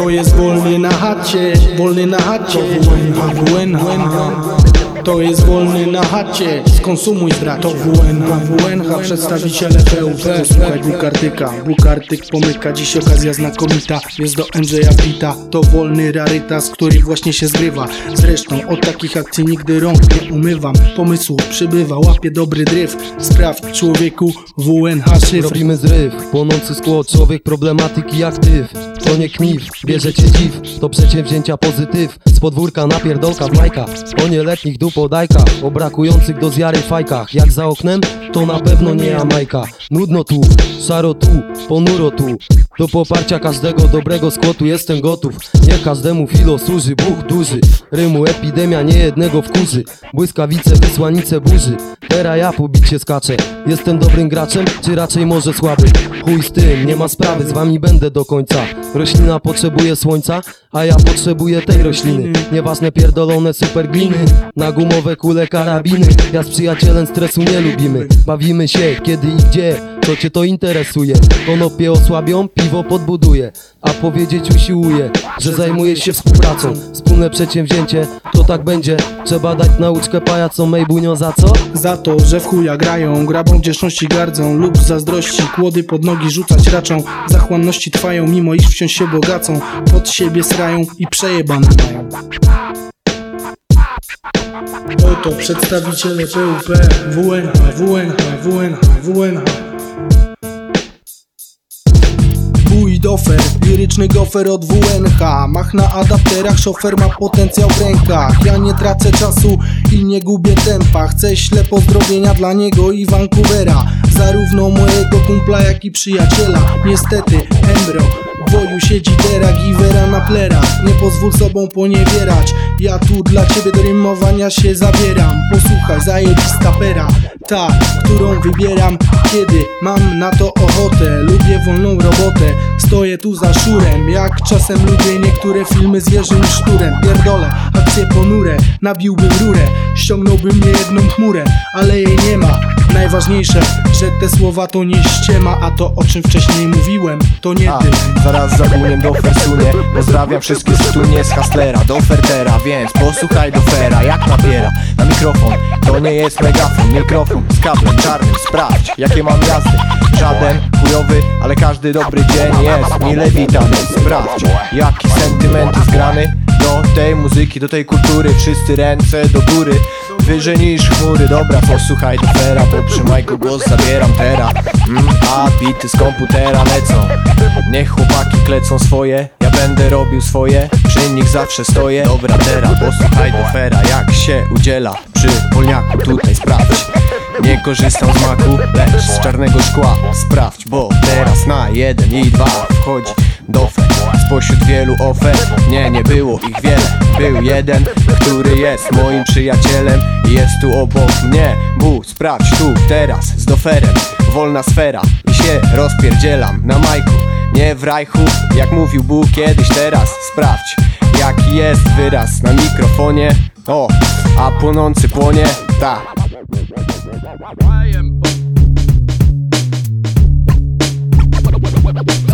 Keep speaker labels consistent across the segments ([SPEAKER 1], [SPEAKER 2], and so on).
[SPEAKER 1] To jest wolny na chacie, wolny na chacie. WN, to jest wolny na chacie, skonsumuj brat To WNH, WNH, przedstawiciele PUP Słuchaj Bukartyka, Bukartyk pomyka Dziś okazja znakomita, jest do Andrzeja Pita To wolny rarytas, który właśnie się zgrywa Zresztą od takich akcji nigdy rąk nie umywam. Pomysłów przybywa, łapie dobry dryf. Sprawdź człowieku WNH szyfr.
[SPEAKER 2] Robimy zryw, płonący skład, człowiek problematyki aktyw To nie knif, bierzecie dziw, to przedsięwzięcia pozytyw. Z podwórka napierdolka w majka, o nieletnich dup podajka O brakujących do zjary fajkach. Jak za oknem, to na pewno nie Jamajka. Nudno tu, szaro tu, ponuro tu. Do poparcia każdego dobrego skłotu jestem gotów. Nie każdemu filo służy Bóg duży. Rymu epidemia nie jednego wkurzy. Błyskawice, wysłanice burzy. Teraz ja po bicie skaczę. Jestem dobrym graczem, czy raczej może słaby? Chuj z tym, nie ma sprawy, z wami będę do końca Roślina potrzebuje słońca, a ja potrzebuję tej rośliny. Nieważne pierdolone super gliny Na gumowe kule karabiny. Ja z przyjacielem stresu nie lubimy. Bawimy się, kiedy i gdzie Co cię to interesuje? Konopie osłabią, piwo podbuduje A powiedzieć usiłuje, że zajmuje się współpracą Wspólne przedsięwzięcie, to tak będzie Trzeba dać nauczkę pajacom Mejbunio za co?
[SPEAKER 1] Za to, że w chuja grają, grabą wdzięczności gardzą lub zazdrości kłody pod nogi rzucać raczą. Zachłanności trwają, mimo iż wciąż się bogacą, pod siebie srają i przejebane mają. Oto przedstawiciele PUP, WNH, WNH, WNH, WNH. Bój dofer, liryczny gofer od WNH Mach na adapterach, szofer ma potencjał w rękach. Ja nie tracę czasu i nie gubię tempa. Chcę śle pozdrowienia dla niego i Vancouvera. Zarówno mojego kumpla jak i przyjaciela. Niestety, Embro w boju siedzi Dera, Givera na plera Nie pozwól sobą poniewierać Ja tu dla ciebie do rymowania się zabieram. Posłuchaj, zajebista pera Ta, którą wybieram. Kiedy mam na to ochotę Lubię wolną robotę. Stoję tu za szurem Jak czasem lubię niektóre filmy z Jerzym Szturem. Pierdolę, akcje ponure Nabiłbym rurę Ściągnąłbym nie jedną chmurę Ale jej nie ma Najważniejsze, że te słowa to nie ściema A to o czym wcześniej mówiłem To nie
[SPEAKER 3] A,
[SPEAKER 1] ty.
[SPEAKER 3] zaraz zagłuniem do Fersunie Pozdrawiam wszystkich stunie z Hastlera Do Fertera, więc posłuchaj do Fera Jak nabiera na mikrofon. To nie jest megafon, mikrofon z kablem czarnym Sprawdź, jakie mam jazdy. Żaden chujowy, ale każdy dobry dzień jest mile witany. Sprawdź, jaki sentyment zgrany Do tej muzyki, do tej kultury. Wszyscy ręce do góry Wyżej niż chmury, dobra posłuchaj do Fera Bo przy majku głos zabieram teraz. Mm, A bity z komputera lecą. Niech chłopaki klecą swoje Ja będę robił swoje Przy nich zawsze stoję. Dobra teraz posłuchaj do Fera Jak się udziela przy polniaku Tutaj sprawdź. Nie korzystam z maku, lecz z czarnego szkła. Sprawdź, bo teraz na jeden i dwa wchodzi dofer Spośród wielu ofert, nie, nie było ich wiele. Był jeden, który jest moim przyjacielem I jest tu obok mnie. Bu, sprawdź tu, teraz, z doferem. Wolna sfera i się rozpierdzielam na majku. Nie w rajchu, jak mówił Bóg kiedyś teraz. Sprawdź, jaki jest wyraz na mikrofonie. O, a płonący płonie, ta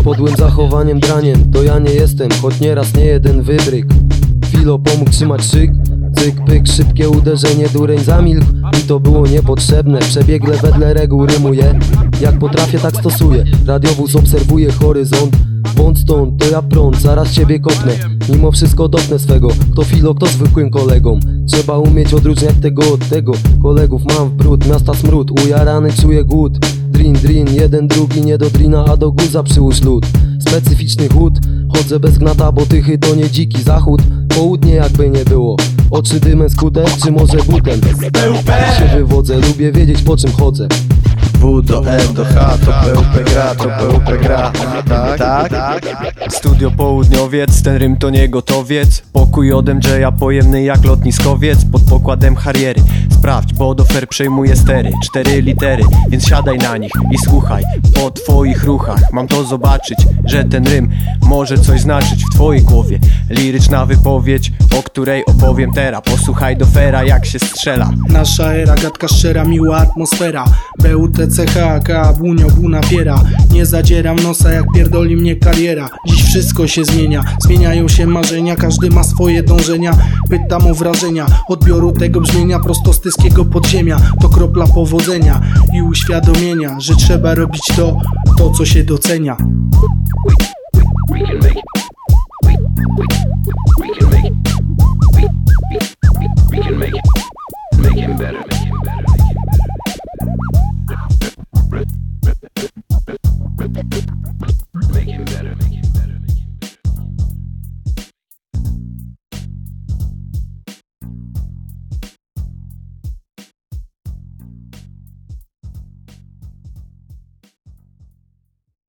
[SPEAKER 2] Podłym zachowaniem draniem. To ja nie jestem, choć nieraz nie jeden wybryk. Filo pomógł trzymać szyk. Cyk, pyk, szybkie uderzenie, dureń zamilkł. I to było niepotrzebne, przebiegle wedle reguł rymuję Jak potrafię tak stosuję. Radiowóz obserwuje horyzont. Bądź stąd, to ja prąd, zaraz ciebie kopnę. Mimo wszystko dopnę swego. Kto filo, kto zwykłym kolegom. Trzeba umieć odróżniać tego od tego. Kolegów mam w brud, miasta smród. Ujarany czuję głód Drin, drin, jeden, drugi, nie do drina, a do guza przyłóż lód. Specyficzny chód, chodzę bez gnata, bo tychy to nie dziki zachód. Południe jakby nie było Oczy dymem skute, czy może butem? Się wywodzę, lubię wiedzieć po czym chodzę.
[SPEAKER 3] W do M do H to PUP gra, to PUP gra. Tak, tak? Studio Południowiec, ten rym to nie gotowiec Pokój od MJ-a pojemny jak lotniskowiec. Pod pokładem Harriery Sprawdź, bo dofer przejmuje stery Cztery litery, więc siadaj na nich i słuchaj. Po twoich ruchach mam to zobaczyć Że ten rym może coś znaczyć w twojej głowie. Liryczna wypowiedź, o której opowiem teraz. Posłuchaj dofera jak się strzela.
[SPEAKER 1] Nasza era, gadka szczera, miła atmosfera. BUTCH, bunio, bu napiera Nie zadzieram nosa jak pierdoli mnie kariera. Dziś wszystko się zmienia, zmieniają się marzenia Każdy ma swoje dążenia, pytam o wrażenia. Odbioru tego brzmienia prosto z tyskiego podziemia. To kropla powodzenia i uświadomienia Że trzeba robić to, to co się docenia.
[SPEAKER 4] We can make. Make him better.